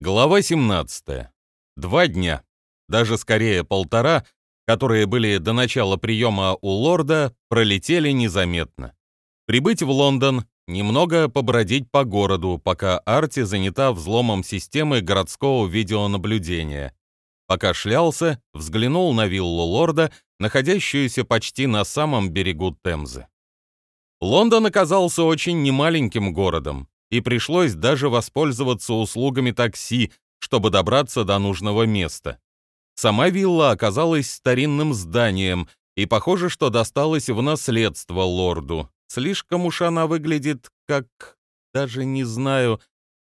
Глава 17. Два дня, даже скорее полтора, которые были до начала приема у лорда, пролетели незаметно. Прибыть в Лондон, немного побродить по городу, пока Арти занята взломом системы городского видеонаблюдения. Пока шлялся, взглянул на виллу лорда, находящуюся почти на самом берегу Темзы. Лондон оказался очень немаленьким городом, и пришлось даже воспользоваться услугами такси, чтобы добраться до нужного места. Сама вилла оказалась старинным зданием, и похоже, что досталась в наследство лорду. Слишком уж она выглядит как, даже не знаю,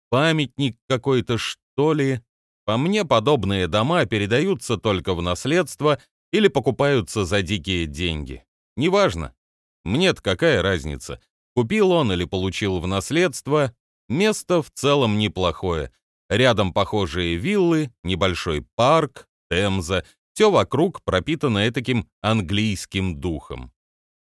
памятник какой-то, что ли. По мне, подобные дома передаются только в наследство или покупаются за дикие деньги. Неважно. Мне-то какая разница? Купил он или получил в наследство, место в целом неплохое. Рядом похожие виллы, небольшой парк, Темза, все вокруг пропитано таким английским духом.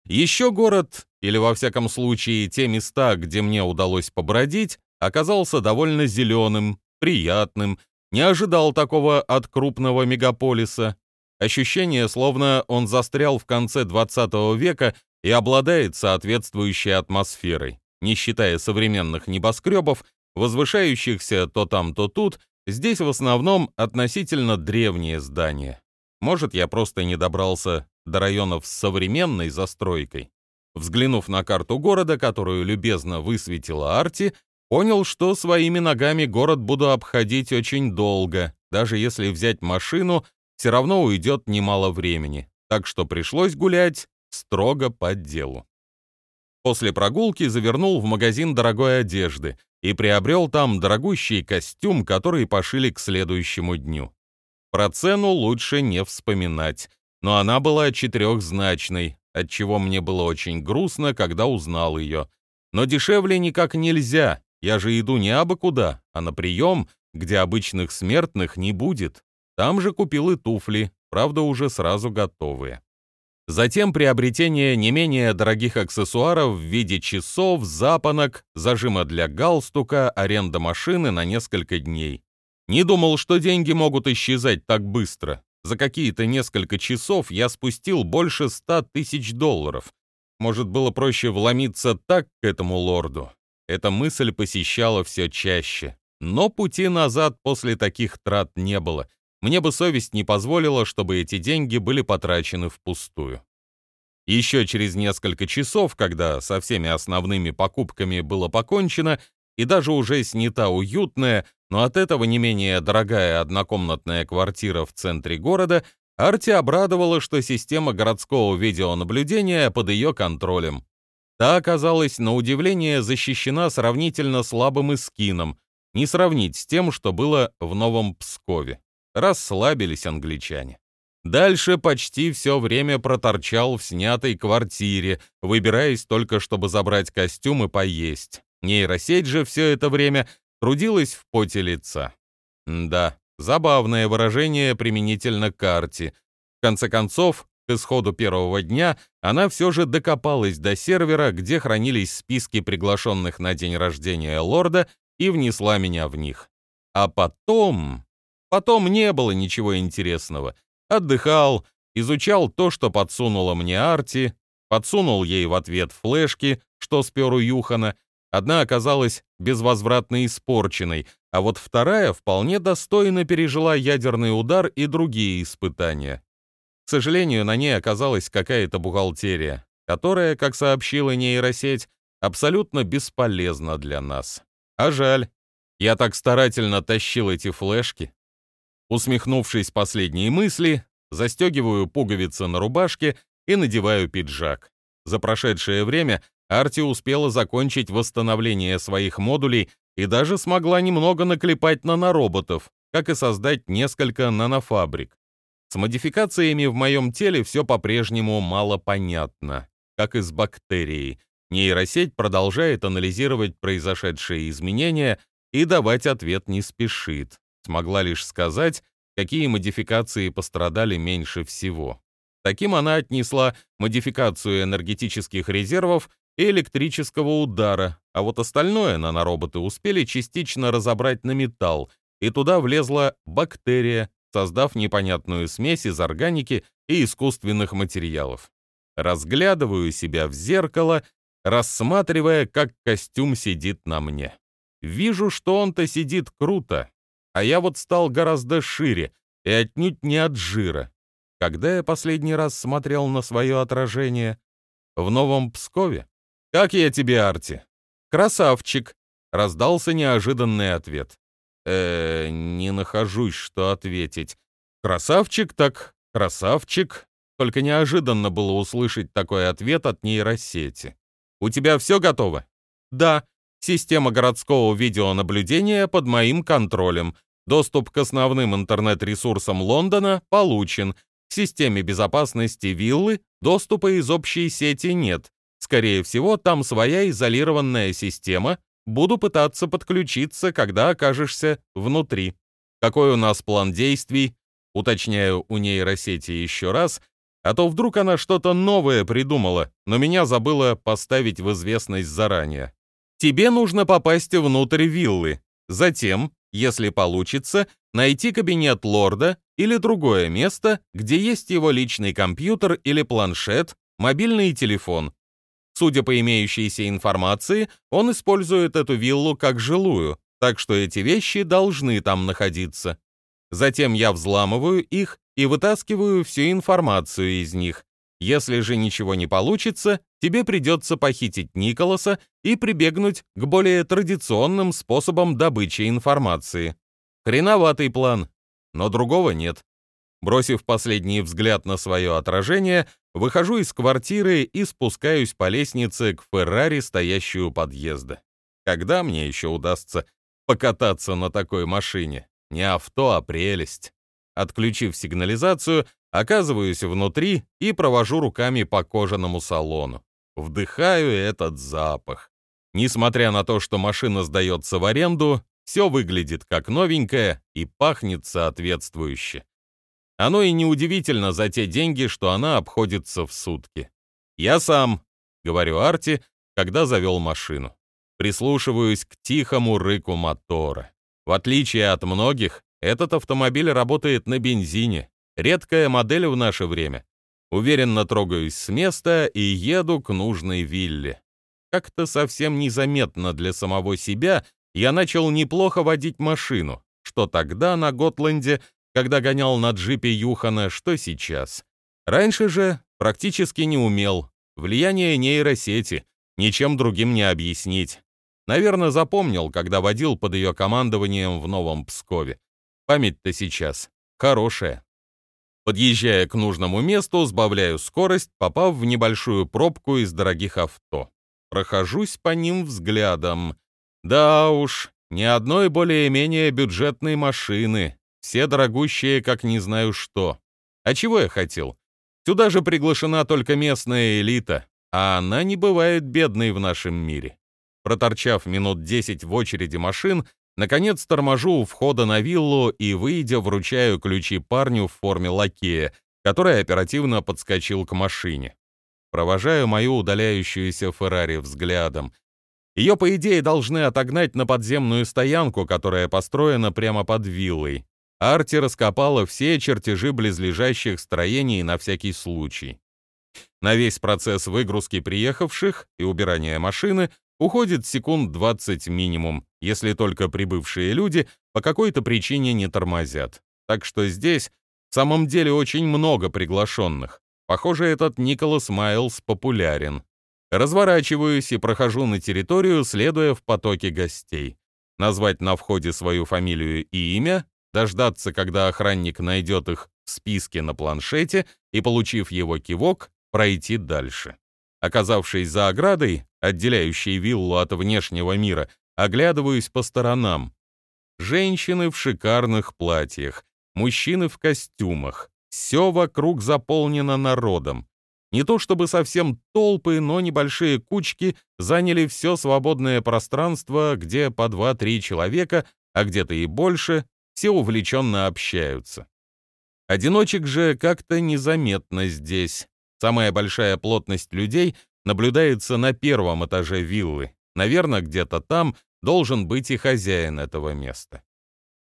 Еще город, или во всяком случае те места, где мне удалось побродить, оказался довольно зеленым, приятным, не ожидал такого от крупного мегаполиса. Ощущение, словно он застрял в конце 20 века и обладает соответствующей атмосферой. Не считая современных небоскребов, возвышающихся то там, то тут, здесь в основном относительно древние здания. Может, я просто не добрался до районов с современной застройкой. Взглянув на карту города, которую любезно высветила Арти, понял, что своими ногами город буду обходить очень долго. Даже если взять машину, все равно уйдет немало времени. Так что пришлось гулять строго по делу. После прогулки завернул в магазин дорогой одежды и приобрел там дорогущий костюм, который пошили к следующему дню. Про цену лучше не вспоминать, но она была четырехзначной, отчего мне было очень грустно, когда узнал ее. Но дешевле никак нельзя, я же иду не абы куда, а на прием, где обычных смертных не будет. Там же купил и туфли, правда уже сразу готовые. Затем приобретение не менее дорогих аксессуаров в виде часов, запонок, зажима для галстука, аренда машины на несколько дней. Не думал, что деньги могут исчезать так быстро. За какие-то несколько часов я спустил больше ста тысяч долларов. Может, было проще вломиться так к этому лорду? Эта мысль посещала все чаще. Но пути назад после таких трат не было — мне бы совесть не позволила, чтобы эти деньги были потрачены впустую. Еще через несколько часов, когда со всеми основными покупками было покончено, и даже уже снята уютная, но от этого не менее дорогая однокомнатная квартира в центре города, Арти обрадовала, что система городского видеонаблюдения под ее контролем. Та оказалась, на удивление, защищена сравнительно слабым эскином, не сравнить с тем, что было в Новом Пскове. Расслабились англичане. Дальше почти все время проторчал в снятой квартире, выбираясь только, чтобы забрать костюм и поесть. Нейросеть же все это время трудилась в поте лица. Да, забавное выражение применительно к карте. В конце концов, к исходу первого дня она все же докопалась до сервера, где хранились списки приглашенных на день рождения лорда, и внесла меня в них. А потом... Потом не было ничего интересного. Отдыхал, изучал то, что подсунула мне Арти, подсунул ей в ответ флешки, что спер у Юхана. Одна оказалась безвозвратно испорченной, а вот вторая вполне достойно пережила ядерный удар и другие испытания. К сожалению, на ней оказалась какая-то бухгалтерия, которая, как сообщила нейросеть, абсолютно бесполезна для нас. А жаль. Я так старательно тащил эти флешки. Усмехнувшись последней мысли, застегиваю пуговицы на рубашке и надеваю пиджак. За прошедшее время Арти успела закончить восстановление своих модулей и даже смогла немного наклепать нанороботов, как и создать несколько нанофабрик. С модификациями в моем теле все по-прежнему мало понятно, как и с бактерией. Нейросеть продолжает анализировать произошедшие изменения и давать ответ не спешит смогла лишь сказать, какие модификации пострадали меньше всего. Таким она отнесла модификацию энергетических резервов и электрического удара, а вот остальное нанороботы успели частично разобрать на металл, и туда влезла бактерия, создав непонятную смесь из органики и искусственных материалов. Разглядываю себя в зеркало, рассматривая, как костюм сидит на мне. Вижу, что он-то сидит круто, а я вот стал гораздо шире и отнюдь не от жира. Когда я последний раз смотрел на свое отражение? В Новом Пскове? Как я тебе, Арти? Красавчик, раздался неожиданный ответ. Э, не нахожусь, что ответить. Красавчик так, красавчик. Только неожиданно было услышать такой ответ от нейросети. У тебя все готово? Да. Система городского видеонаблюдения под моим контролем. Доступ к основным интернет-ресурсам Лондона получен. К системе безопасности виллы доступа из общей сети нет. Скорее всего, там своя изолированная система. Буду пытаться подключиться, когда окажешься внутри. Какой у нас план действий? Уточняю у нейросети еще раз, а то вдруг она что-то новое придумала, но меня забыла поставить в известность заранее. Тебе нужно попасть внутрь виллы. Затем, если получится, найти кабинет лорда или другое место, где есть его личный компьютер или планшет, мобильный телефон. Судя по имеющейся информации, он использует эту виллу как жилую, так что эти вещи должны там находиться. Затем я взламываю их и вытаскиваю всю информацию из них, если же ничего не получится, тебе придется похитить Николаса и прибегнуть к более традиционным способам добычи информации. Хреноватый план, но другого нет. Бросив последний взгляд на свое отражение, выхожу из квартиры и спускаюсь по лестнице к Феррари, стоящую у подъезда. Когда мне еще удастся покататься на такой машине? Не авто, а прелесть. Отключив сигнализацию, Оказываюсь внутри и провожу руками по кожаному салону. Вдыхаю этот запах. Несмотря на то, что машина сдается в аренду, все выглядит как новенькое и пахнет соответствующе. Оно и неудивительно за те деньги, что она обходится в сутки. «Я сам», — говорю Арти, когда завел машину. Прислушиваюсь к тихому рыку мотора. В отличие от многих, этот автомобиль работает на бензине, Редкая модель в наше время. Уверенно трогаюсь с места и еду к нужной вилле. Как-то совсем незаметно для самого себя я начал неплохо водить машину, что тогда на Готланде, когда гонял на джипе Юхана, что сейчас. Раньше же практически не умел. Влияние нейросети, ничем другим не объяснить. Наверное, запомнил, когда водил под ее командованием в Новом Пскове. Память-то сейчас хорошая. Подъезжая к нужному месту, сбавляю скорость, попав в небольшую пробку из дорогих авто. Прохожусь по ним взглядом. Да уж, ни одной более-менее бюджетной машины. Все дорогущие, как не знаю что. А чего я хотел? Сюда же приглашена только местная элита, а она не бывает бедной в нашем мире. Проторчав минут десять в очереди машин, Наконец торможу у входа на виллу и, выйдя, вручаю ключи парню в форме лакея, который оперативно подскочил к машине. Провожаю мою удаляющуюся Феррари взглядом. Ее, по идее, должны отогнать на подземную стоянку, которая построена прямо под виллой. Арти раскопала все чертежи близлежащих строений на всякий случай. На весь процесс выгрузки приехавших и убирания машины уходит секунд 20 минимум, если только прибывшие люди по какой-то причине не тормозят. Так что здесь в самом деле очень много приглашенных. Похоже, этот Николас Майлз популярен. Разворачиваюсь и прохожу на территорию, следуя в потоке гостей. Назвать на входе свою фамилию и имя, дождаться, когда охранник найдет их в списке на планшете и, получив его кивок, пройти дальше. Оказавшись за оградой, отделяющей виллу от внешнего мира, оглядываюсь по сторонам. Женщины в шикарных платьях, мужчины в костюмах. Все вокруг заполнено народом. Не то чтобы совсем толпы, но небольшие кучки заняли все свободное пространство, где по два-три человека, а где-то и больше, все увлеченно общаются. Одиночек же как-то незаметно здесь. Самая большая плотность людей наблюдается на первом этаже виллы. Наверное, где-то там должен быть и хозяин этого места.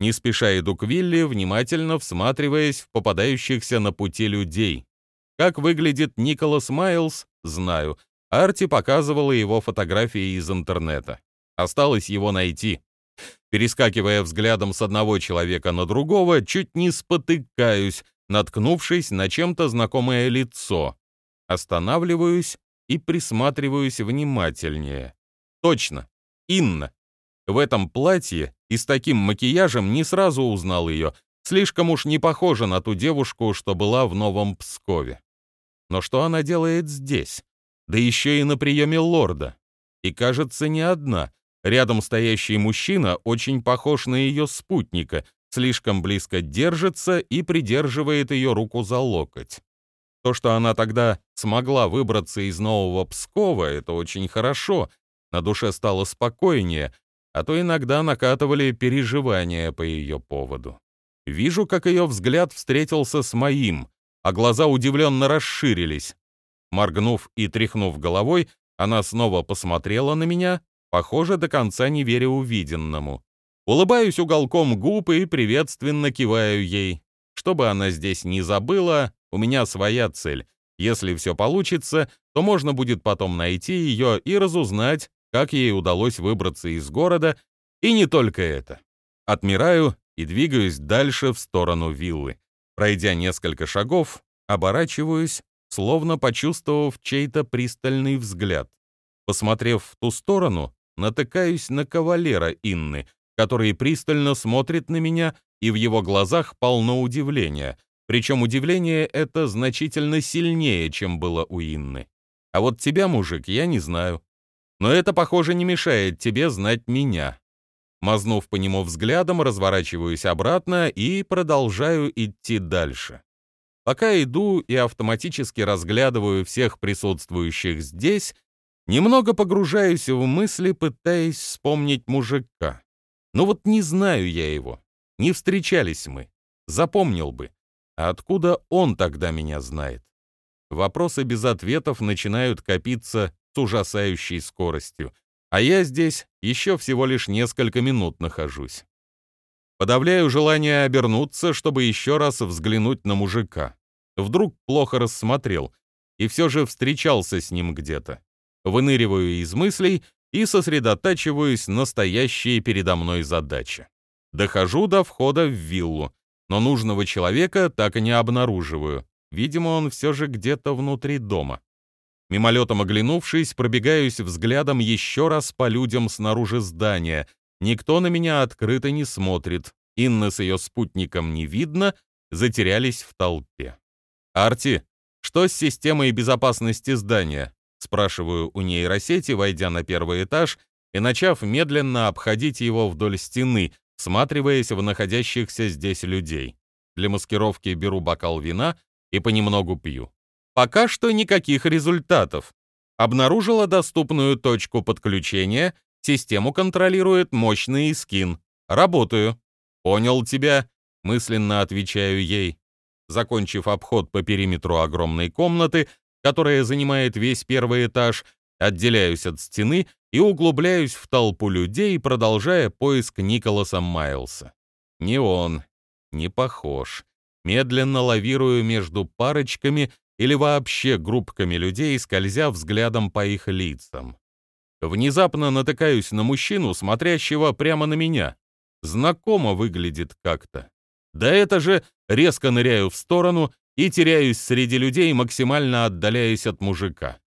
Не спеша иду к Вилли, внимательно всматриваясь в попадающихся на пути людей. Как выглядит Николас Майлз, знаю. Арти показывала его фотографии из интернета. Осталось его найти. Перескакивая взглядом с одного человека на другого, чуть не спотыкаюсь, наткнувшись на чем-то знакомое лицо. Останавливаюсь и присматриваюсь внимательнее. Точно, Инна. В этом платье и с таким макияжем не сразу узнал ее, слишком уж не похожа на ту девушку, что была в Новом Пскове. Но что она делает здесь? Да еще и на приеме лорда. И, кажется, не одна. Рядом стоящий мужчина очень похож на ее спутника, слишком близко держится и придерживает ее руку за локоть. То, что она тогда смогла выбраться из Нового Пскова, это очень хорошо. На душе стало спокойнее, а то иногда накатывали переживания по ее поводу. Вижу, как ее взгляд встретился с моим, а глаза удивленно расширились. Моргнув и тряхнув головой, она снова посмотрела на меня, похоже, до конца не веря увиденному. Улыбаюсь уголком губ и приветственно киваю ей. Чтобы она здесь не забыла, у меня своя цель. Если все получится, то можно будет потом найти ее и разузнать, как ей удалось выбраться из города, и не только это. Отмираю и двигаюсь дальше в сторону виллы. Пройдя несколько шагов, оборачиваюсь, словно почувствовав чей-то пристальный взгляд. Посмотрев в ту сторону, натыкаюсь на кавалера Инны, который пристально смотрит на меня, и в его глазах полно удивления. Причем удивление это значительно сильнее, чем было у Инны. А вот тебя, мужик, я не знаю. Но это, похоже, не мешает тебе знать меня. Мазнув по нему взглядом, разворачиваюсь обратно и продолжаю идти дальше. Пока иду и автоматически разглядываю всех присутствующих здесь, немного погружаюсь в мысли, пытаясь вспомнить мужика. Но вот не знаю я его. Не встречались мы. Запомнил бы. А откуда он тогда меня знает? Вопросы без ответов начинают копиться с ужасающей скоростью. А я здесь еще всего лишь несколько минут нахожусь. Подавляю желание обернуться, чтобы еще раз взглянуть на мужика. Вдруг плохо рассмотрел, и все же встречался с ним где-то. Выныриваю из мыслей и сосредотачиваюсь на передо мной задаче. Дохожу до входа в виллу, но нужного человека так и не обнаруживаю. Видимо, он все же где-то внутри дома. Мимолетом оглянувшись, пробегаюсь взглядом еще раз по людям снаружи здания. Никто на меня открыто не смотрит. Инна с ее спутником не видно, затерялись в толпе. «Арти, что с системой безопасности здания?» Спрашиваю у нейросети, войдя на первый этаж и начав медленно обходить его вдоль стены, всматриваясь в находящихся здесь людей. Для маскировки беру бокал вина и понемногу пью. Пока что никаких результатов. Обнаружила доступную точку подключения, систему контролирует мощный скин. Работаю. Понял тебя, мысленно отвечаю ей. Закончив обход по периметру огромной комнаты, которая занимает весь первый этаж, отделяюсь от стены и углубляюсь в толпу людей, продолжая поиск Николаса Майлса. Не он, не похож. Медленно лавирую между парочками или вообще группками людей, скользя взглядом по их лицам. Внезапно натыкаюсь на мужчину, смотрящего прямо на меня. Знакомо выглядит как-то. Да это же резко ныряю в сторону и теряюсь среди людей, максимально отдаляясь от мужика.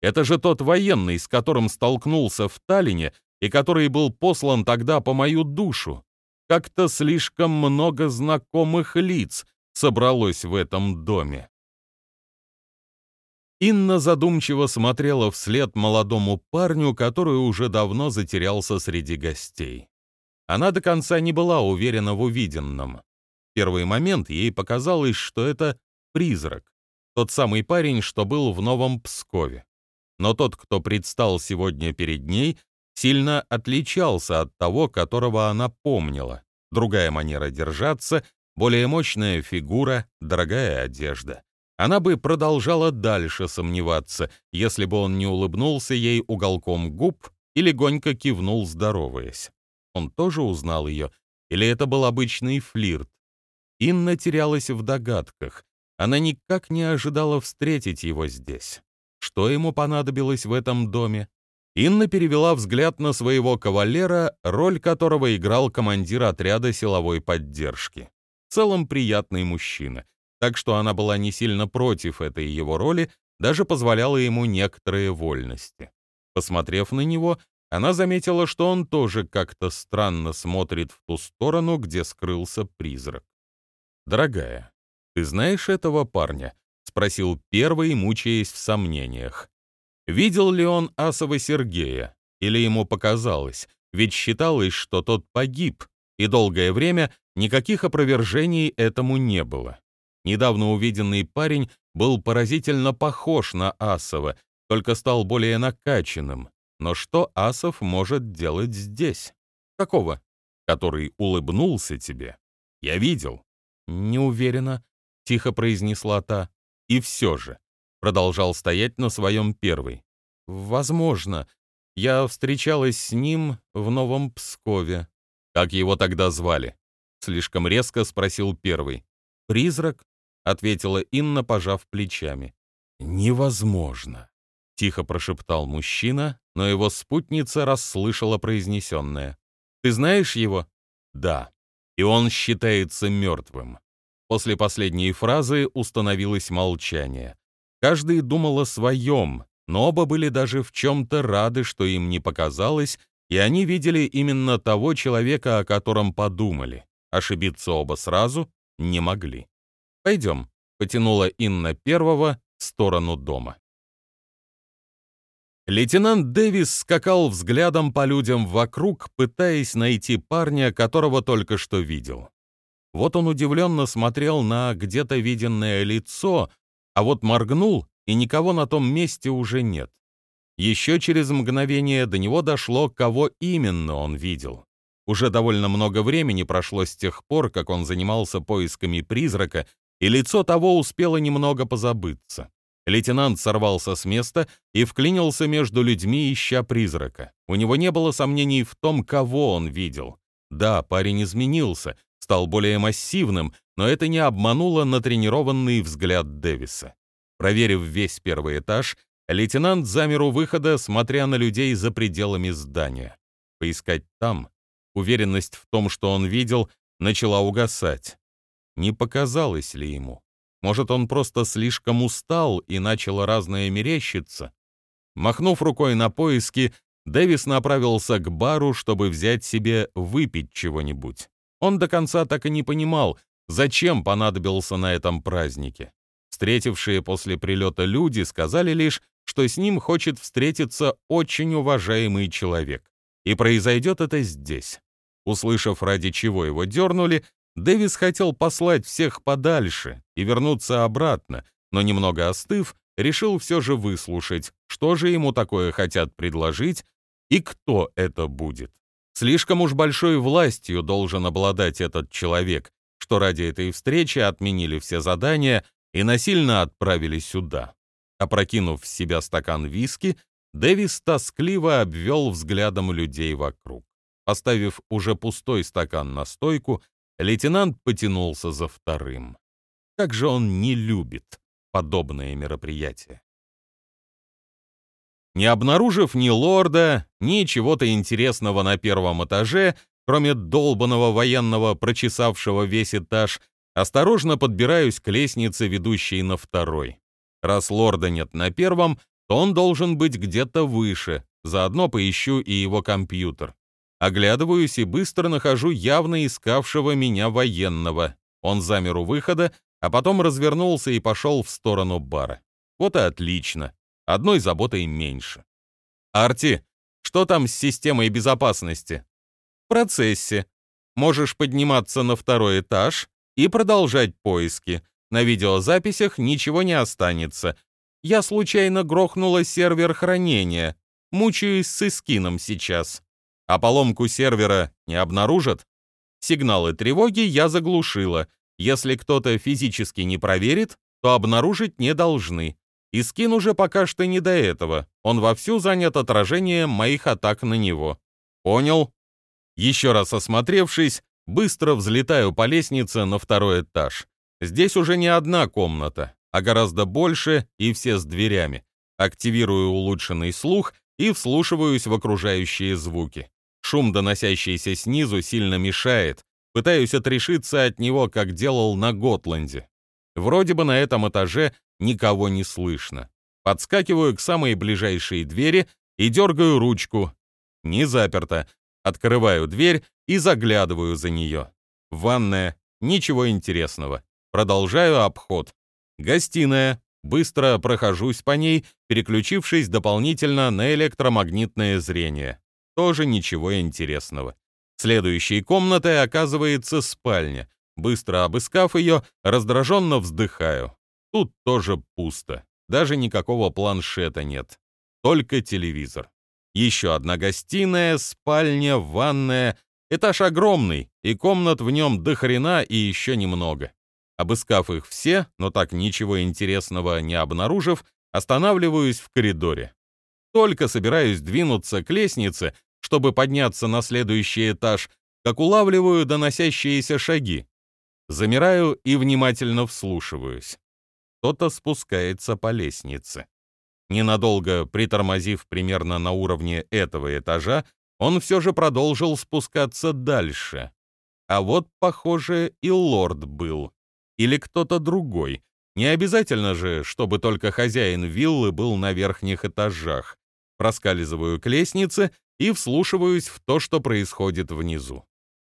Это же тот военный, с которым столкнулся в Таллине и который был послан тогда по мою душу. Как-то слишком много знакомых лиц собралось в этом доме. Инна задумчиво смотрела вслед молодому парню, который уже давно затерялся среди гостей. Она до конца не была уверена в увиденном. В первый момент ей показалось, что это призрак, тот самый парень, что был в Новом Пскове но тот, кто предстал сегодня перед ней, сильно отличался от того, которого она помнила. Другая манера держаться, более мощная фигура, дорогая одежда. Она бы продолжала дальше сомневаться, если бы он не улыбнулся ей уголком губ и легонько кивнул, здороваясь. Он тоже узнал ее Или это был обычный флирт? Инна терялась в догадках. Она никак не ожидала встретить его здесь. Что ему понадобилось в этом доме? Инна перевела взгляд на своего кавалера, роль которого играл командир отряда силовой поддержки. В целом приятный мужчина, так что она была не сильно против этой его роли, даже позволяла ему некоторые вольности. Посмотрев на него, она заметила, что он тоже как-то странно смотрит в ту сторону, где скрылся призрак. «Дорогая, ты знаешь этого парня?» — спросил первый, мучаясь в сомнениях. Видел ли он Асова Сергея? Или ему показалось? Ведь считалось, что тот погиб, и долгое время никаких опровержений этому не было. Недавно увиденный парень был поразительно похож на Асова, только стал более накачанным. Но что Асов может делать здесь? Какого? Который улыбнулся тебе? Я видел. Не уверена, тихо произнесла та. И все же продолжал стоять на своем первый. Возможно, я встречалась с ним в Новом Пскове. Как его тогда звали? Слишком резко спросил первый. Призрак, ответила Инна, пожав плечами. Невозможно, тихо прошептал мужчина, но его спутница расслышала произнесенное. Ты знаешь его? Да. И он считается мертвым. После последней фразы установилось молчание. Каждый думал о своем, но оба были даже в чем-то рады, что им не показалось, и они видели именно того человека, о котором подумали. Ошибиться оба сразу не могли. «Пойдем», — потянула Инна первого в сторону дома. Лейтенант Дэвис скакал взглядом по людям вокруг, пытаясь найти парня, которого только что видел. Вот он удивленно смотрел на где-то виденное лицо, а вот моргнул, и никого на том месте уже нет. Еще через мгновение до него дошло, кого именно он видел. Уже довольно много времени прошло с тех пор, как он занимался поисками призрака, и лицо того успело немного позабыться. Лейтенант сорвался с места и вклинился между людьми, ища призрака. У него не было сомнений в том, кого он видел. Да, парень изменился, стал более массивным, но это не обмануло натренированный взгляд Дэвиса. Проверив весь первый этаж, лейтенант замер у выхода, смотря на людей за пределами здания. Поискать там, уверенность в том, что он видел, начала угасать. Не показалось ли ему? Может, он просто слишком устал и начало разное мерещиться? Махнув рукой на поиски, Дэвис направился к бару, чтобы взять себе выпить чего-нибудь. Он до конца так и не понимал, зачем понадобился на этом празднике. Встретившие после прилета люди сказали лишь, что с ним хочет встретиться очень уважаемый человек. И произойдет это здесь. Услышав, ради чего его дернули, Дэвис хотел послать всех подальше и вернуться обратно, но немного остыв, решил все же выслушать, что же ему такое хотят предложить и кто это будет. Слишком уж большой властью должен обладать этот человек, что ради этой встречи отменили все задания и насильно отправили сюда. Опрокинув в себя стакан виски, Дэвис тоскливо обвел взглядом людей вокруг. Поставив уже пустой стакан на стойку, лейтенант потянулся за вторым. Как же он не любит подобные мероприятия. Не обнаружив ни лорда, ни чего-то интересного на первом этаже, кроме долбанного военного, прочесавшего весь этаж, Осторожно подбираюсь к лестнице, ведущей на второй. Раз лорда нет на первом, то он должен быть где-то выше. Заодно поищу и его компьютер. Оглядываюсь и быстро нахожу явно искавшего меня военного. Он замер у выхода, а потом развернулся и пошел в сторону бара. Вот и отлично. Одной заботой меньше. «Арти, что там с системой безопасности?» «В процессе. Можешь подниматься на второй этаж, и продолжать поиски. На видеозаписях ничего не останется. Я случайно грохнула сервер хранения. Мучаюсь с эскином сейчас. А поломку сервера не обнаружат? Сигналы тревоги я заглушила. Если кто-то физически не проверит, то обнаружить не должны. Искин уже пока что не до этого. Он вовсю занят отражением моих атак на него. Понял? Еще раз осмотревшись, быстро взлетаю по лестнице на второй этаж. Здесь уже не одна комната, а гораздо больше и все с дверями. Активирую улучшенный слух и вслушиваюсь в окружающие звуки. Шум, доносящийся снизу, сильно мешает. Пытаюсь отрешиться от него, как делал на Готланде. Вроде бы на этом этаже никого не слышно. Подскакиваю к самой ближайшей двери и дергаю ручку. Не заперто. Открываю дверь и заглядываю за нее. Ванная. Ничего интересного. Продолжаю обход. Гостиная. Быстро прохожусь по ней, переключившись дополнительно на электромагнитное зрение. Тоже ничего интересного. Следующей комнатой оказывается спальня. Быстро обыскав ее, раздраженно вздыхаю. Тут тоже пусто. Даже никакого планшета нет. Только телевизор. Еще одна гостиная, спальня, ванная. Этаж огромный, и комнат в нем до хрена и еще немного. Обыскав их все, но так ничего интересного не обнаружив, останавливаюсь в коридоре. Только собираюсь двинуться к лестнице, чтобы подняться на следующий этаж, как улавливаю доносящиеся шаги. Замираю и внимательно вслушиваюсь. Кто-то спускается по лестнице. Ненадолго притормозив примерно на уровне этого этажа, он все же продолжил спускаться дальше. А вот, похоже, и лорд был. Или кто-то другой. Не обязательно же, чтобы только хозяин виллы был на верхних этажах. Проскальзываю к лестнице и вслушиваюсь в то, что происходит внизу.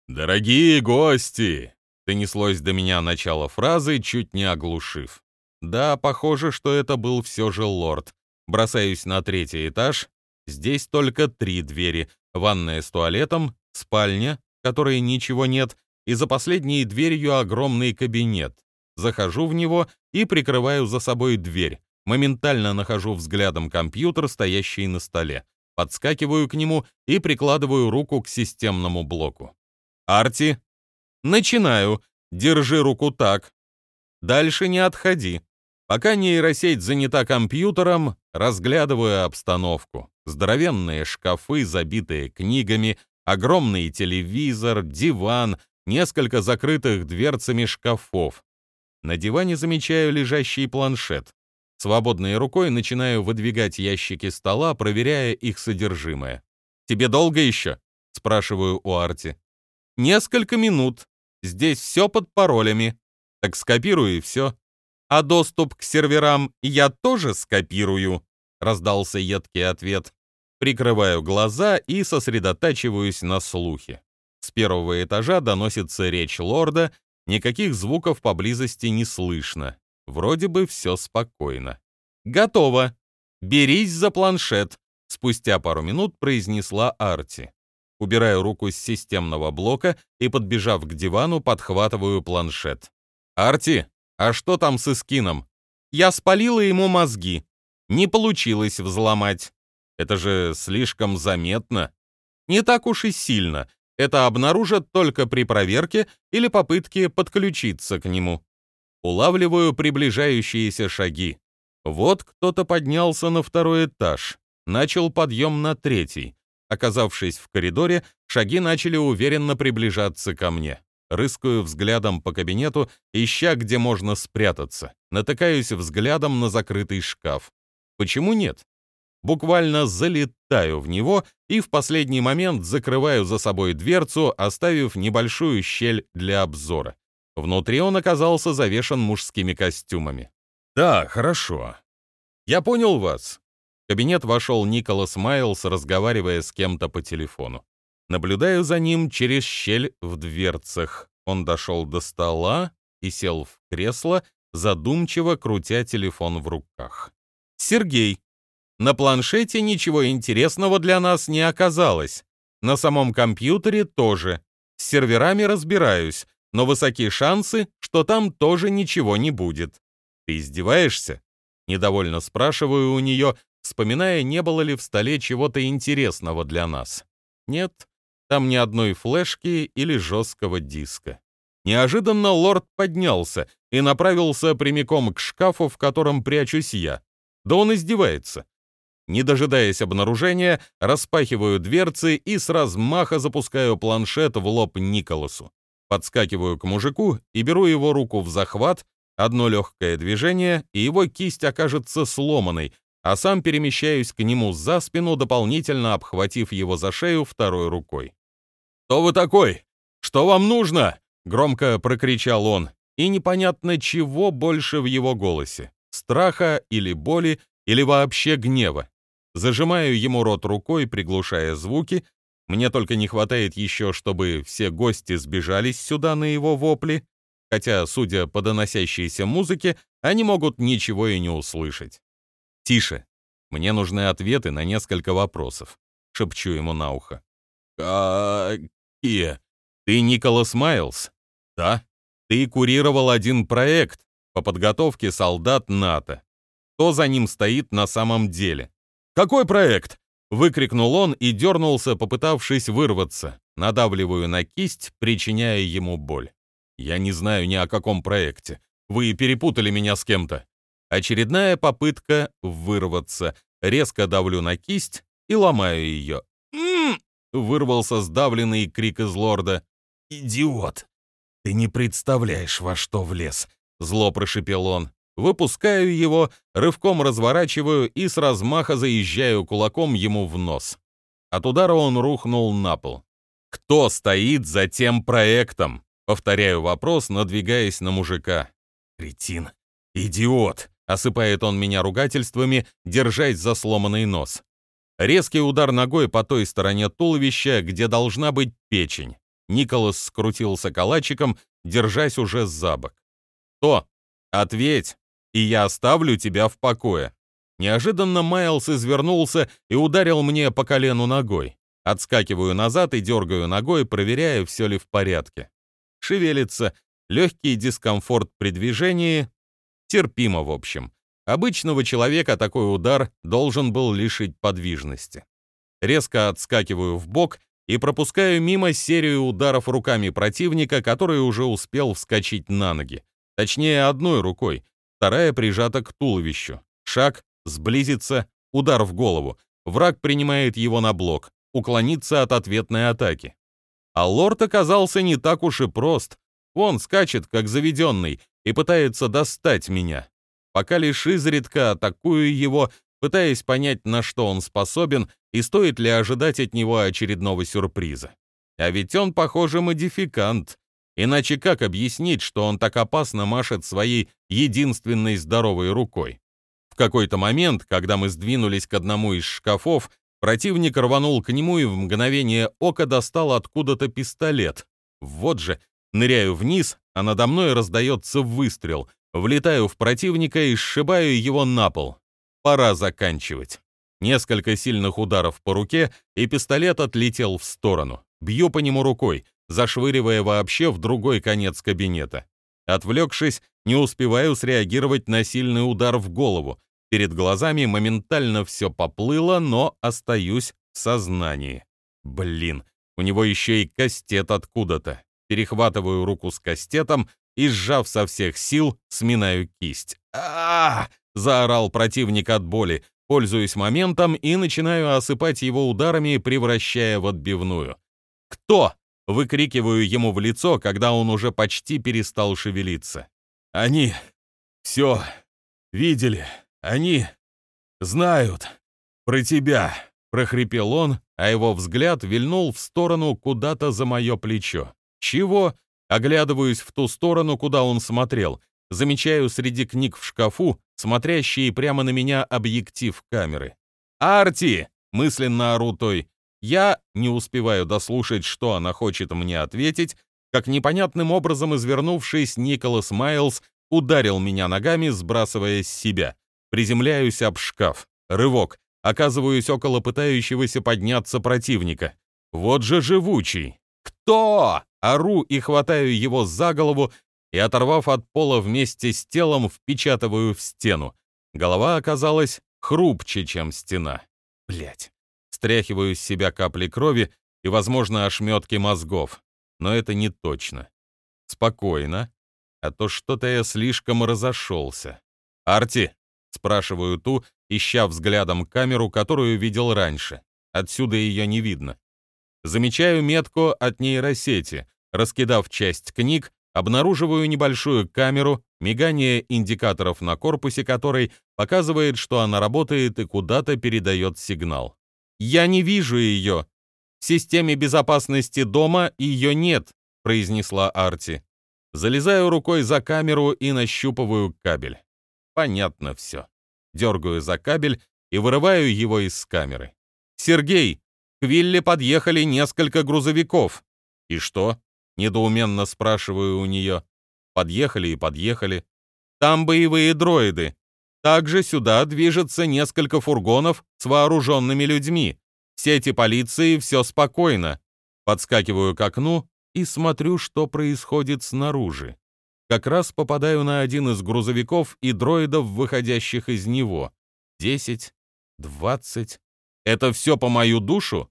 «Дорогие гости!» — донеслось до меня начало фразы, чуть не оглушив. Да, похоже, что это был все же лорд. Бросаюсь на третий этаж. Здесь только три двери. Ванная с туалетом, спальня, в которой ничего нет, и за последней дверью огромный кабинет. Захожу в него и прикрываю за собой дверь. Моментально нахожу взглядом компьютер, стоящий на столе. Подскакиваю к нему и прикладываю руку к системному блоку. «Арти!» «Начинаю. Держи руку так. Дальше не отходи. Пока нейросеть занята компьютером, разглядываю обстановку. Здоровенные шкафы, забитые книгами, огромный телевизор, диван, несколько закрытых дверцами шкафов. На диване замечаю лежащий планшет. Свободной рукой начинаю выдвигать ящики стола, проверяя их содержимое. «Тебе долго еще?» — спрашиваю у Арти. «Несколько минут. Здесь все под паролями. Так скопирую и все. А доступ к серверам я тоже скопирую, раздался едкий ответ. Прикрываю глаза и сосредотачиваюсь на слухе. С первого этажа доносится речь лорда, никаких звуков поблизости не слышно. Вроде бы все спокойно. «Готово! Берись за планшет!» Спустя пару минут произнесла Арти. Убираю руку с системного блока и, подбежав к дивану, подхватываю планшет. «Арти, а что там с Искином? Я спалила ему мозги. Не получилось взломать. Это же слишком заметно. Не так уж и сильно. Это обнаружат только при проверке или попытке подключиться к нему. Улавливаю приближающиеся шаги. Вот кто-то поднялся на второй этаж. Начал подъем на третий. Оказавшись в коридоре, шаги начали уверенно приближаться ко мне. Рыскаю взглядом по кабинету, ища, где можно спрятаться. Натыкаюсь взглядом на закрытый шкаф. Почему нет? Буквально залетаю в него и в последний момент закрываю за собой дверцу, оставив небольшую щель для обзора. Внутри он оказался завешен мужскими костюмами. «Да, хорошо. Я понял вас». В кабинет вошел Николас Майлз, разговаривая с кем-то по телефону. Наблюдаю за ним через щель в дверцах. Он дошел до стола и сел в кресло, задумчиво крутя телефон в руках. «Сергей, на планшете ничего интересного для нас не оказалось. На самом компьютере тоже. С серверами разбираюсь, но высоки шансы, что там тоже ничего не будет. Ты издеваешься?» Недовольно спрашиваю у нее, вспоминая, не было ли в столе чего-то интересного для нас. Нет, там ни одной флешки или жесткого диска. Неожиданно лорд поднялся и направился прямиком к шкафу, в котором прячусь я. Да он издевается. Не дожидаясь обнаружения, распахиваю дверцы и с размаха запускаю планшет в лоб Николасу. Подскакиваю к мужику и беру его руку в захват, одно легкое движение, и его кисть окажется сломанной, а сам перемещаюсь к нему за спину, дополнительно обхватив его за шею второй рукой. «Кто вы такой? Что вам нужно?» — громко прокричал он, и непонятно чего больше в его голосе — страха или боли, или вообще гнева. Зажимаю ему рот рукой, приглушая звуки, мне только не хватает еще, чтобы все гости сбежались сюда на его вопли, хотя, судя по доносящейся музыке, они могут ничего и не услышать. «Тише. Мне нужны ответы на несколько вопросов», — шепчу ему на ухо. «Какие? Ты Николас Майлз?» «Да. Ты курировал один проект по подготовке солдат НАТО. Кто за ним стоит на самом деле?» «Какой проект?» Выкрикнул он и дернулся, попытавшись вырваться. Надавливаю на кисть, причиняя ему боль. Я не знаю ни о каком проекте. Вы перепутали меня с кем-то. Очередная попытка вырваться. Резко давлю на кисть и ломаю ее. Вырвался сдавленный крик из лорда. «Идиот! Ты не представляешь, во что влез!» Зло прошипел он. Выпускаю его, рывком разворачиваю и с размаха заезжаю кулаком ему в нос. От удара он рухнул на пол. «Кто стоит за тем проектом?» Повторяю вопрос, надвигаясь на мужика. «Кретин! Идиот!» — осыпает он меня ругательствами, держась за сломанный нос. Резкий удар ногой по той стороне туловища, где должна быть печень. Николас скрутился калачиком, держась уже за бок. «Кто? Ответь!» и я оставлю тебя в покое». Неожиданно Майлз извернулся и ударил мне по колену ногой. Отскакиваю назад и дергаю ногой, проверяя, все ли в порядке. Шевелится, легкий дискомфорт при движении. Терпимо, в общем. Обычного человека такой удар должен был лишить подвижности. Резко отскакиваю в бок и пропускаю мимо серию ударов руками противника, который уже успел вскочить на ноги. Точнее, одной рукой, вторая прижата к туловищу. Шаг, сблизиться, удар в голову. Враг принимает его на блок, уклониться от ответной атаки. А лорд оказался не так уж и прост. Он скачет, как заведенный, и пытается достать меня. Пока лишь изредка атакую его, пытаясь понять, на что он способен и стоит ли ожидать от него очередного сюрприза. А ведь он, похоже, модификант. Иначе как объяснить, что он так опасно машет своей единственной здоровой рукой? В какой-то момент, когда мы сдвинулись к одному из шкафов, противник рванул к нему и в мгновение ока достал откуда-то пистолет. Вот же, ныряю вниз, а надо мной раздается выстрел. Влетаю в противника и сшибаю его на пол. Пора заканчивать. Несколько сильных ударов по руке, и пистолет отлетел в сторону. Бью по нему рукой, зашвыривая вообще в другой конец кабинета. Отвлекшись, не успеваю среагировать на сильный удар в голову. Перед глазами моментально все поплыло, но остаюсь в сознании. Блин, у него еще и кастет откуда-то. Перехватываю руку с кастетом и, сжав со всех сил, сминаю кисть. а, -а, -а заорал противник от боли. Пользуюсь моментом и начинаю осыпать его ударами, превращая в отбивную. «Кто?» Выкрикиваю ему в лицо, когда он уже почти перестал шевелиться. «Они все видели. Они знают про тебя», — прохрипел он, а его взгляд вильнул в сторону куда-то за мое плечо. «Чего?» Оглядываюсь в ту сторону, куда он смотрел. Замечаю среди книг в шкафу смотрящий прямо на меня объектив камеры. «Арти!» — мысленно ору той. Я не успеваю дослушать, что она хочет мне ответить, как непонятным образом извернувшись, Николас Майлз ударил меня ногами, сбрасывая с себя. Приземляюсь об шкаф. Рывок. Оказываюсь около пытающегося подняться противника. Вот же живучий. «Кто?» Ору и хватаю его за голову и, оторвав от пола вместе с телом, впечатываю в стену. Голова оказалась хрупче, чем стена. Блять стряхиваю с себя капли крови и, возможно, ошметки мозгов. Но это не точно. Спокойно, а то что-то я слишком разошелся. «Арти!» — спрашиваю ту, ища взглядом камеру, которую видел раньше. Отсюда ее не видно. Замечаю метку от нейросети. Раскидав часть книг, обнаруживаю небольшую камеру, мигание индикаторов на корпусе которой показывает, что она работает и куда-то передает сигнал. «Я не вижу ее. В системе безопасности дома ее нет», — произнесла Арти. Залезаю рукой за камеру и нащупываю кабель. Понятно все. Дергаю за кабель и вырываю его из камеры. «Сергей, к Вилле подъехали несколько грузовиков». «И что?» — недоуменно спрашиваю у нее. Подъехали и подъехали. «Там боевые дроиды. Также сюда движется несколько фургонов с вооруженными людьми. Сети полиции все спокойно». Подскакиваю к окну и смотрю, что происходит снаружи. Как раз попадаю на один из грузовиков и дроидов, выходящих из него. Десять, двадцать. Это все по мою душу?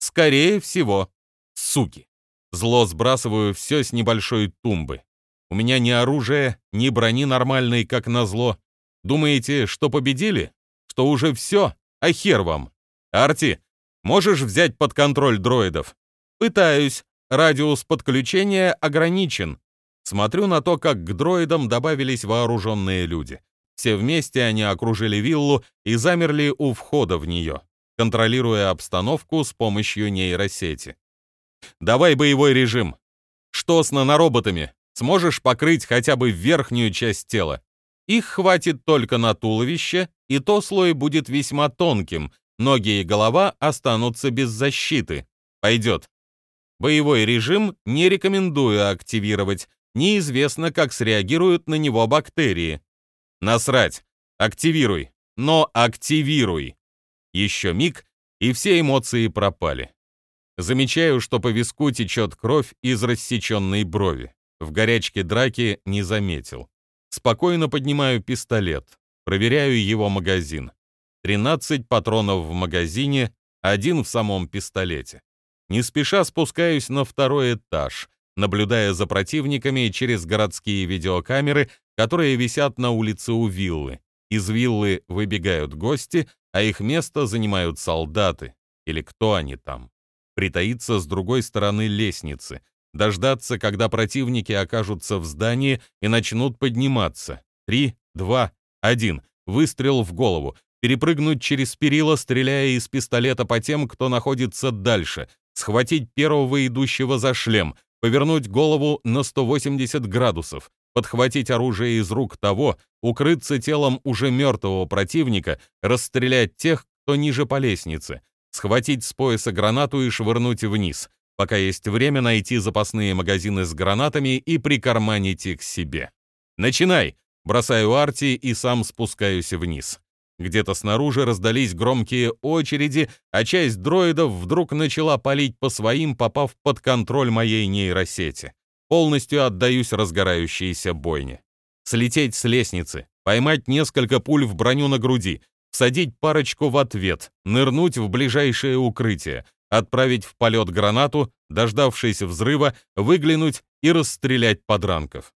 Скорее всего. Суки. Зло сбрасываю все с небольшой тумбы. У меня ни оружия, ни брони нормальной, как назло. Думаете, что победили? Что уже все? А хер вам. Арти, можешь взять под контроль дроидов? Пытаюсь. Радиус подключения ограничен. Смотрю на то, как к дроидам добавились вооруженные люди. Все вместе они окружили виллу и замерли у входа в нее, контролируя обстановку с помощью нейросети. «Давай боевой режим. Что с нанороботами? Сможешь покрыть хотя бы верхнюю часть тела? Их хватит только на туловище, и то слой будет весьма тонким, ноги и голова останутся без защиты. Пойдет. Боевой режим не рекомендую активировать, неизвестно, как среагируют на него бактерии. Насрать. Активируй. Но активируй. Еще миг, и все эмоции пропали. Замечаю, что по виску течет кровь из рассеченной брови. В горячке драки не заметил. Спокойно поднимаю пистолет. Проверяю его магазин. 13 патронов в магазине, один в самом пистолете. Не спеша спускаюсь на второй этаж, наблюдая за противниками через городские видеокамеры, которые висят на улице у виллы. Из виллы выбегают гости, а их место занимают солдаты. Или кто они там? Притаиться с другой стороны лестницы, дождаться, когда противники окажутся в здании и начнут подниматься. Три, два, один. Выстрел в голову. Перепрыгнуть через перила, стреляя из пистолета по тем, кто находится дальше. Схватить первого идущего за шлем повернуть голову на 180 градусов, подхватить оружие из рук того, укрыться телом уже мертвого противника, расстрелять тех, кто ниже по лестнице, схватить с пояса гранату и швырнуть вниз, пока есть время найти запасные магазины с гранатами и прикарманить их себе. «Начинай!» Бросаю Арти и сам спускаюсь вниз. Где-то снаружи раздались громкие очереди, а часть дроидов вдруг начала палить по своим, попав под контроль моей нейросети. Полностью отдаюсь разгорающейся бойне. Слететь с лестницы, поймать несколько пуль в броню на груди, всадить парочку в ответ, нырнуть в ближайшее укрытие, отправить в полет гранату, дождавшись взрыва, выглянуть и расстрелять подранков.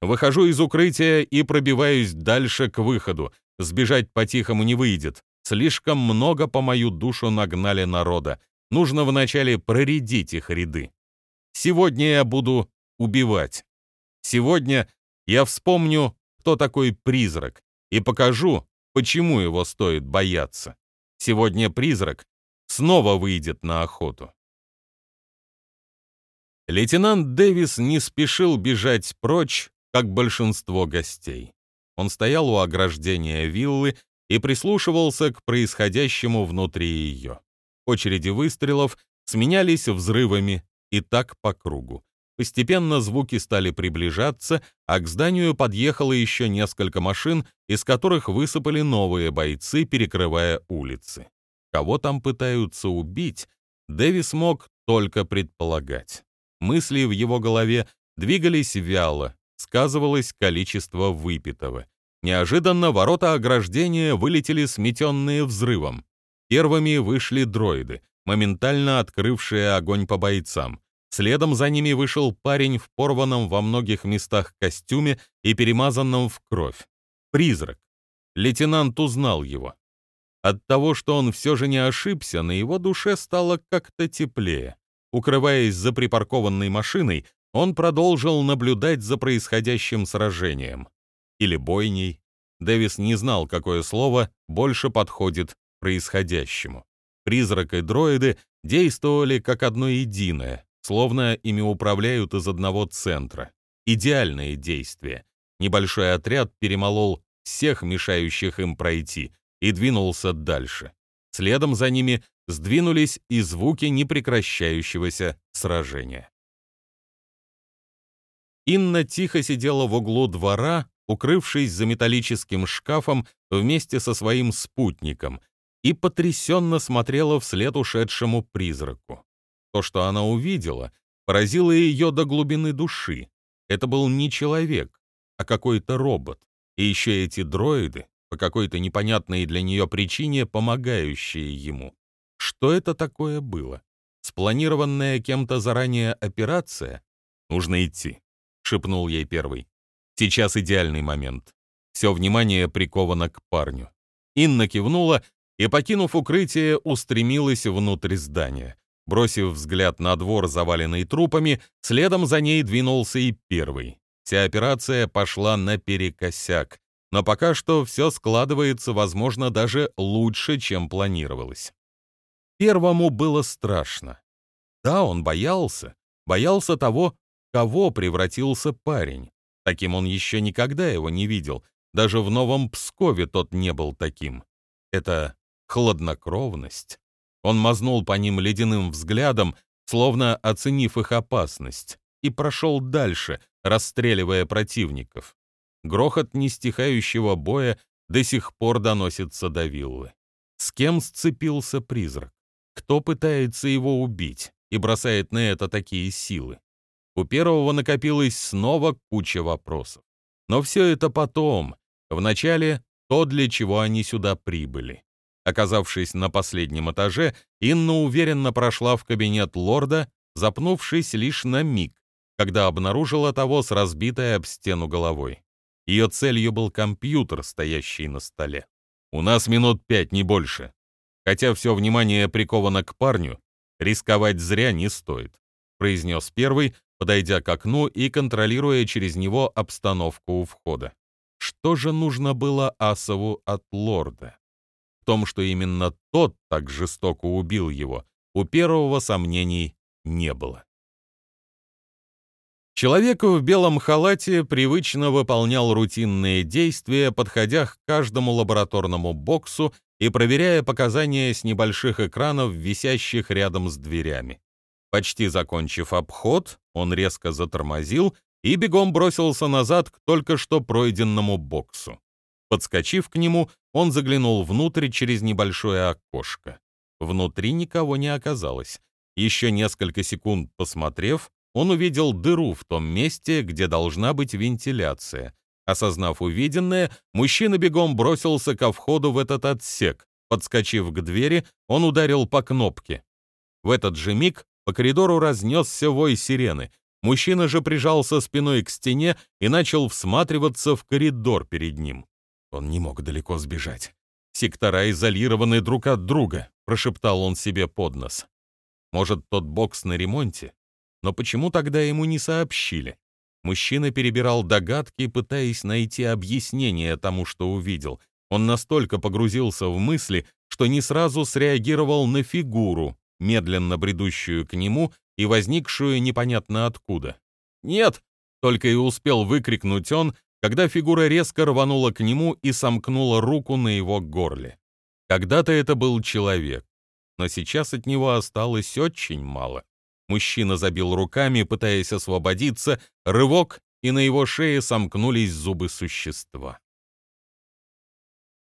Выхожу из укрытия и пробиваюсь дальше к выходу, Сбежать по-тихому не выйдет. Слишком много по мою душу нагнали народа. Нужно вначале проредить их ряды. Сегодня я буду убивать. Сегодня я вспомню, кто такой призрак, и покажу, почему его стоит бояться. Сегодня призрак снова выйдет на охоту. Лейтенант Дэвис не спешил бежать прочь, как большинство гостей. Он стоял у ограждения виллы и прислушивался к происходящему внутри ее. Очереди выстрелов сменялись взрывами и так по кругу. Постепенно звуки стали приближаться, а к зданию подъехало еще несколько машин, из которых высыпали новые бойцы, перекрывая улицы. Кого там пытаются убить, Дэвис мог только предполагать. Мысли в его голове двигались вяло, сказывалось количество выпитого. Неожиданно ворота ограждения вылетели сметенные взрывом. Первыми вышли дроиды, моментально открывшие огонь по бойцам. Следом за ними вышел парень в порванном во многих местах костюме и перемазанном в кровь. Призрак. Лейтенант узнал его. От того, что он все же не ошибся, на его душе стало как-то теплее. укрываясь за припаркованной машиной, он продолжил наблюдать за происходящим сражением. Или бойней. Дэвис не знал, какое слово больше подходит происходящему. Призрак и дроиды действовали как одно единое, словно ими управляют из одного центра. Идеальное действие. Небольшой отряд перемолол всех мешающих им пройти и двинулся дальше. Следом за ними сдвинулись и звуки непрекращающегося сражения. Инна тихо сидела в углу двора, укрывшись за металлическим шкафом вместе со своим спутником, и потрясенно смотрела вслед ушедшему призраку. То, что она увидела, поразило ее до глубины души. Это был не человек, а какой-то робот. И еще эти дроиды, по какой-то непонятной для нее причине, помогающие ему. Что это такое было? Спланированная кем-то заранее операция? Нужно идти, шепнул ей первый. Сейчас идеальный момент. Все внимание приковано к парню. Инна кивнула и, покинув укрытие, устремилась внутрь здания. Бросив взгляд на двор, заваленный трупами, следом за ней двинулся и первый. Вся операция пошла наперекосяк, но пока что все складывается, возможно, даже лучше, чем планировалось. Первому было страшно. Да, он боялся, боялся того, кого превратился парень. Таким он еще никогда его не видел, даже в Новом Пскове тот не был таким. Это хладнокровность. Он мазнул по ним ледяным взглядом, словно оценив их опасность, и прошел дальше, расстреливая противников. Грохот нестихающего боя до сих пор доносится до виллы. С кем сцепился призрак? Кто пытается его убить и бросает на это такие силы? У первого накопилось снова куча вопросов. Но все это потом. Вначале то, для чего они сюда прибыли. Оказавшись на последнем этаже, Инна уверенно прошла в кабинет лорда, запнувшись лишь на миг, когда обнаружила того с разбитой об стену головой. Ее целью был компьютер, стоящий на столе. «У нас минут пять, не больше. Хотя все внимание приковано к парню, рисковать зря не стоит», произнес первый, подойдя к окну и контролируя через него обстановку у входа. Что же нужно было Асову от лорда? Том, что именно тот так жестоко убил его, у первого сомнений не было. Человек в белом халате привычно выполнял рутинные действия, подходя к каждому лабораторному боксу и проверяя показания с небольших экранов, висящих рядом с дверями. Почти закончив обход, он резко затормозил и бегом бросился назад к только что пройденному боксу. Подскочив к нему, он заглянул внутрь через небольшое окошко. Внутри никого не оказалось. Еще несколько секунд посмотрев, он увидел дыру в том месте, где должна быть вентиляция. Осознав увиденное, мужчина бегом бросился ко входу в этот отсек. Подскочив к двери, он ударил по кнопке. В этот же миг по коридору разнесся вой сирены. Мужчина же прижался спиной к стене и начал всматриваться в коридор перед ним. Он не мог далеко сбежать. Сектора изолированы друг от друга, прошептал он себе под нос. Может, тот бокс на ремонте? Но почему тогда ему не сообщили? Мужчина перебирал догадки, пытаясь найти объяснение тому, что увидел. Он настолько погрузился в мысли, что не сразу среагировал на фигуру, медленно бредущую к нему и возникшую непонятно откуда. «Нет!» — только и успел выкрикнуть он, когда фигура резко рванула к нему и сомкнула руку на его горле. Когда-то это был человек, но сейчас от него осталось очень мало. Мужчина забил руками, пытаясь освободиться, рывок, и на его шее сомкнулись зубы существа.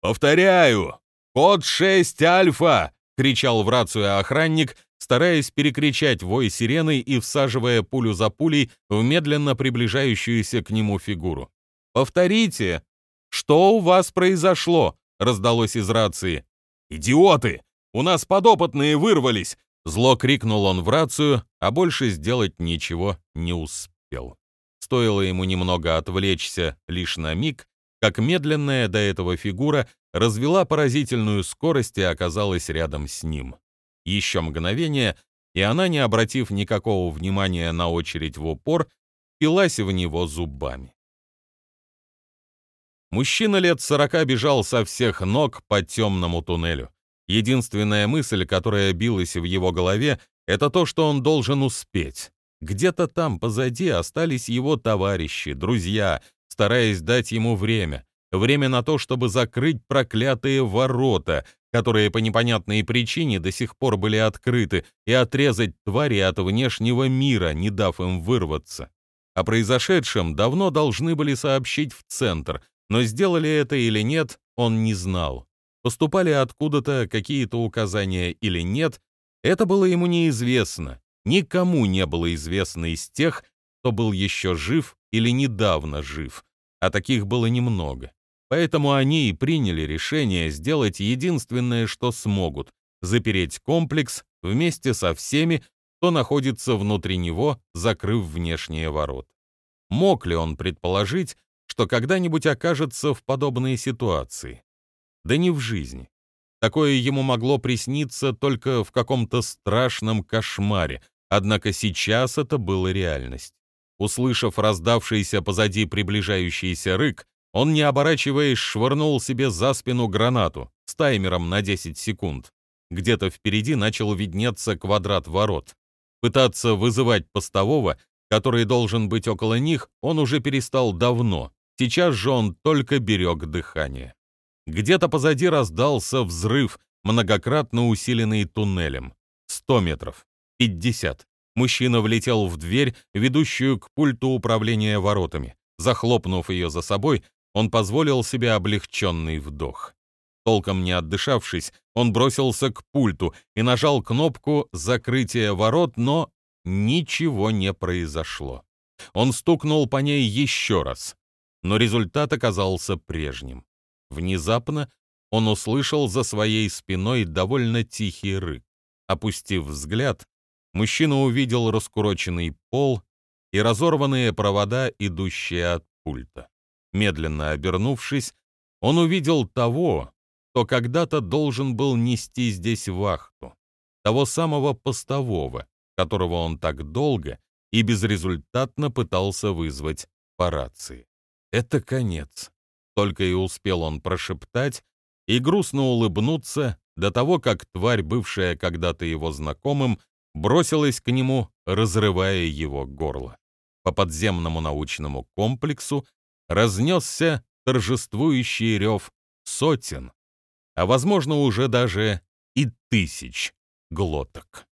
«Повторяю! Код 6 Альфа!» — кричал в рацию охранник, стараясь перекричать вой сирены и всаживая пулю за пулей в медленно приближающуюся к нему фигуру. «Повторите! Что у вас произошло?» — раздалось из рации. «Идиоты! У нас подопытные вырвались!» Зло крикнул он в рацию, а больше сделать ничего не успел. Стоило ему немного отвлечься лишь на миг, как медленная до этого фигура развела поразительную скорость и оказалась рядом с ним. Еще мгновение, и она, не обратив никакого внимания на очередь в упор, пилась в него зубами. Мужчина лет сорока бежал со всех ног по темному туннелю. Единственная мысль, которая билась в его голове, это то, что он должен успеть. Где-то там позади остались его товарищи, друзья, стараясь дать ему время. Время на то, чтобы закрыть проклятые ворота, которые по непонятной причине до сих пор были открыты, и отрезать твари от внешнего мира, не дав им вырваться. О произошедшем давно должны были сообщить в центр, но сделали это или нет, он не знал. Поступали откуда-то какие-то указания или нет, это было ему неизвестно. Никому не было известно из тех, кто был еще жив или недавно жив, а таких было немного. Поэтому они и приняли решение сделать единственное, что смогут — запереть комплекс вместе со всеми, кто находится внутри него, закрыв внешние ворота. Мог ли он предположить, что когда-нибудь окажется в подобной ситуации? Да не в жизни. Такое ему могло присниться только в каком-то страшном кошмаре, однако сейчас это было реальность. Услышав раздавшийся позади приближающийся рык, он, не оборачиваясь, швырнул себе за спину гранату с таймером на 10 секунд. Где-то впереди начал виднеться квадрат ворот. Пытаться вызывать постового, который должен быть около них, он уже перестал давно. Сейчас же он только берег дыхание. Где-то позади раздался взрыв, многократно усиленный туннелем. 100 метров. 50. Мужчина влетел в дверь, ведущую к пульту управления воротами. Захлопнув ее за собой, он позволил себе облегченный вдох. Толком не отдышавшись, он бросился к пульту и нажал кнопку закрытия ворот, но ничего не произошло. Он стукнул по ней еще раз, но результат оказался прежним. Внезапно он услышал за своей спиной довольно тихий рык. Опустив взгляд, мужчина увидел раскуроченный пол и разорванные провода, идущие от пульта. Медленно обернувшись, он увидел того, кто когда-то должен был нести здесь вахту, того самого постового, которого он так долго и безрезультатно пытался вызвать по рации. Это конец. Только и успел он прошептать и грустно улыбнуться до того, как тварь, бывшая когда-то его знакомым, бросилась к нему, разрывая его горло. По подземному научному комплексу разнесся торжествующий рев сотен, а, возможно, уже даже и тысяч глоток.